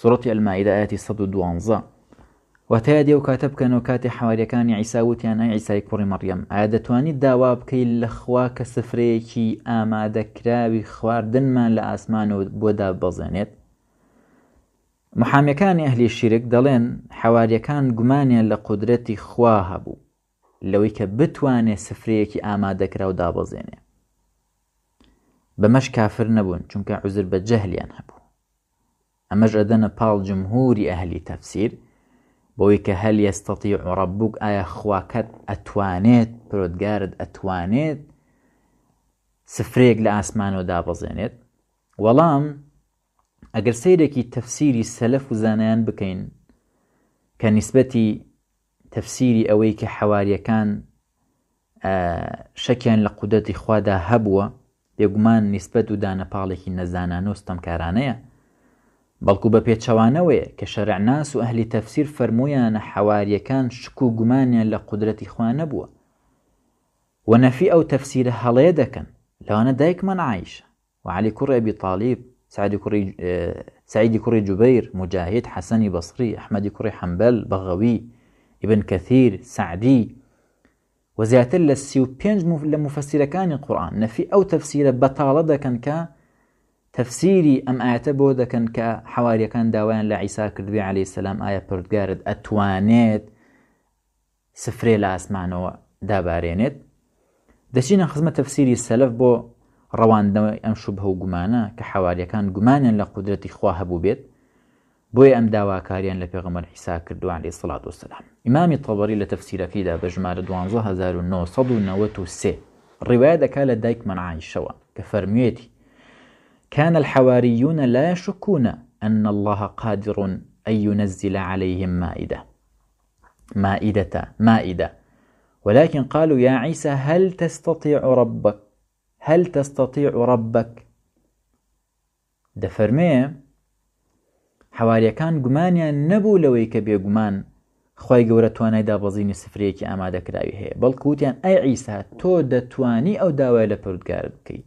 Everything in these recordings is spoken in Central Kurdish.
سورەتی المائدە ئاەتی 112 واتە یادی ئەو کاتە بکەنەوە کاتی حواریەکانی عیسا وتیان ئەی عیسای کوڕی مەڕیم ئایا دەتوانیت داوا بکەیت لە خوا کە سفرەیەکی ئامادەکراوی خواردنمان لە ئاسمانەوە بۆ داببەزێنێت محامەکانی ئەهلی شیرک دەڵێن حواریەکان گومانیان لە قودرەتی خوا هەبوو لەوەی کە بتوانێ سفرەیەکی ئامادەکراو دابەزێنێ بەمەش کافر نەبوون چونکە عزر بە جەهلیان هەبوو ئەمەش ئەدەنە پاڵ جمهوری ئەهلی تەفسیر بۆی کە هەل ئێستەتی عڕبووک ئایا خواکەت ئەتوانێت پرۆتگارت ئەتوانێت سفرەیەک لە ئاسمانەوە دابەزێنێت وەڵام ئەگەر سیرێکی تەفسیری سەلەف و زانیان بکەین کە نیسبەتی تەفسیری ئەوەی کە حەواریەکان شەکیان لە قودرەتی خوادا هەبووە بێگومان نیسبەت و دانەپاڵێکی نەزانانە و ستەمکارانەیە بەڵکو بە پێچەوانەوەیە کە شەرعناس و ئەهلی تەفسیر فەرمویانە حەواریەکان شک و گومانیان لە قودرەتی خوا نەبووە و نەفی ئەو تەفسیرە هەڵەیە دەکەن لەوانە دایکمان عیشە و عەلی کوڕی ئەبی تالیب، سەعدی کوڕی سەعیدی کوڕی جوبەیر، موجاهید، حەسەنی بەسڕی، ئەحمەدی کوڕی حەنبەل، بەغەوی، ئیبن کەثیر، سەعدی، و زیاتر لە سی و پێنج مف لە موفەسیرەکانی قورئان نەفی ئەو تەفسیرە بەتاڵە دەکەن کە تەفسیری ئەم ئایەتە بۆ دەکەن کە حەوارییەکان داوایان لە عیسا کردبێ عەلەیهسەلام ئایا پەروردگارت ئەتوانێت سفرەیە لە ئاسمانەوە دابارێنێت، دەچینە خزمەت تەفسیری سەلەف بۆ ڕەواندنەوەی ئەم شوبهە و گومانە کە حەواریەکان گومانیان لە قودرەتی خوا هەبووبێت، بۆیە ئەم داواکاریان لە پێغەمبەر عیسا کردووە عەلەیهی سەڵات وەسەلام. ئیمامی تەبەری لە تەفسیرەکەیدا بە ژمارە دوانزە هەزار و نۆ سەد و نەوەت و سێ ڕیوایەت دەکات لە دایکمان عائیشەوە کە فەرموویەتی، كان الحواریون لا يشكون أن الله قادر أن ينزل عليهم مائدە مائدەتە، مائدە، ولكن قالوا یا عیسی هل تستطیع ربک هل تستطیع ربک دەفەرمێ حەواریەکان گومانیان نەبوو لەوەی کە بێگومان خی گەورە توانای دابەزینی سفرەیەکی ئامادەکراوی هەیە بەڵکووتیان ئەی عیسا تۆ دەتانی ئەو داوای لە پردگارت بکەیت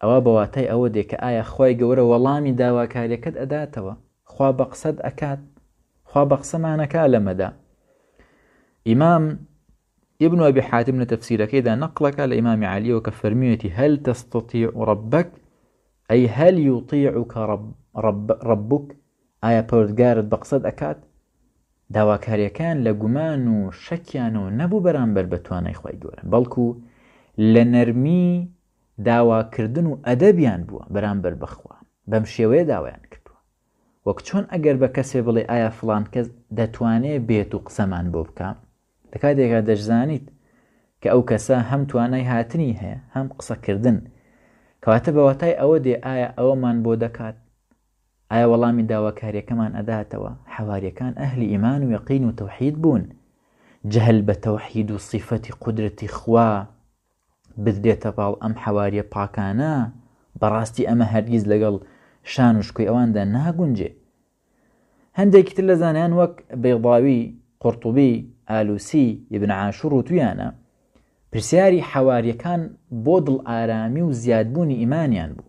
ئەوا بە واتای ئەوە دێ کە ئایا خوای گەورە وەڵامی داواکاریەکەت ئەداتەوە؟ خوا بە قسەت ئەکات؟ خوا بە قسەمان ئەکا لەمەدا؟ ئیمام ابن ابی حاتم لە تەفسیرەکەیدا نەقلەکە لە ئیمامی عالیەوە کە فەرمیێتی هەل تەستەتی و ڕبەک ئەی هەل یوتی و کە ڕبک ئایا پەرودگارت بە قسەت ئەکات داواکاریەکان لە گومان و شەکیانەوە نەبوو بەرامبەر بە توانای خی گەورە بەڵکو لە نەرمی داواکردن و ئەدەبیان بووە بەرامبەر بە خوا، بەم شێوەیە داوایان کردووە، وەک چۆن ئەگەر بە کەسێ بڵێی ئایا فڵان کەس دەتوانێ بێت و قسەمان بۆ بکا، لە کاتێکا دەشزانیت کە ئەو کەسە هەم توانای هاتنی هەیە هەم قسەکردن، کەواتە بە واتای ئەوە دێ ئایا ئەوەمان بۆ دەکات؟ ئایا وەڵامی داواکاریەکەمان ئەداتەوە؟ حەواریەکان ئەهلی ئیمان و یەقین و تەوحید بوون، جەهل بە تەوحید و سیفەتی قودرەتی خوا، بدرێتە پاڵ ئەم حەواریە پاکانە، بەڕاستی ئەمە هەرگیز لەگەڵ شان و شکۆی ئەواندا ناگونجێ. هەندێکی تر لە زانایان وەک بەیضاوی، قورطوبی، ئالوسی، ئیبن عاشور وتویانە، پرسیاری حەواریەکان بۆ دڵ ئارامی و زیادبوونی ئیمانیان بوو،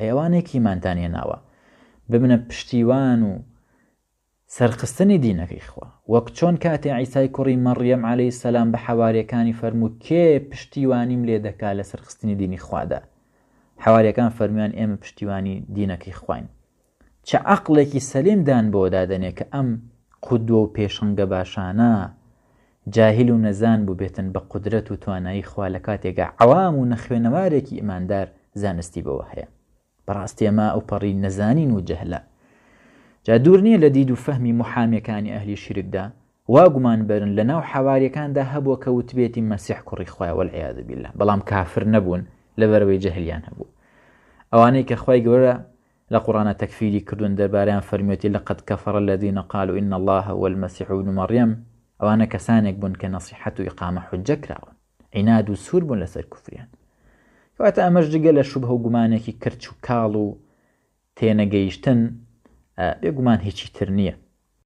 ئەی ئەوانەی کیمانتان هێناوە ببنە پشتیوان و سەرخستنی دینەکەی خوا وەک چۆن کاتێ عیسای کوڕی مەڕیەم عەلەی سەسلام بە حەوارەکانی فەرموو کێ پشتیوانیم لێ دەکا لە سەرخستنی دینی خوادا حەوارەکان فەرمیان ئێمە پشتیوانی دینەکەی خوین چ عقلێکی سەلیم دان بۆ دادەنێ کە ئەم قودوە و پێشنگە باشانە جاهیل و نەزان بوبێتن بە قودرەت و توانایی خوا لە کاتێکا عەوام و نەخوێنەوارێکی ئیماندار زانستی بەوە هەیە بەڕاستی ئەمە ئەوپەڕی نەزانین و جەهلە جا دوور نییە لە دید و فەهمی موحامێکانی ئەهلی شیرکدا وا گومان بەرن لە ناو حەواریەکاندا هەبووە کە وتبێتی مەسیح کوڕی خوایە والعیاذ باللە بەڵام کافر نەبوون لەبەرەوەی جەهلیان هەبوو ئەوانەی کە خوای گەورە لە قوڕانە تەکفیری کردوون دەربارەیان فەرمیوێتی لقد کفر الذین قالوا ان اللە هو المسیح ابن مریم ئەوانە کەسانێک بوون کە نەسیحەت و ئیقامە حوججە کراون عیناد و سوور بوون لەسەر کوفریان کەواتە ئەمەش جگە لە شوبهە و گومانێکی کرچ و کاڵ و تێنەگەیشتن بێگومان هیچی تر نییە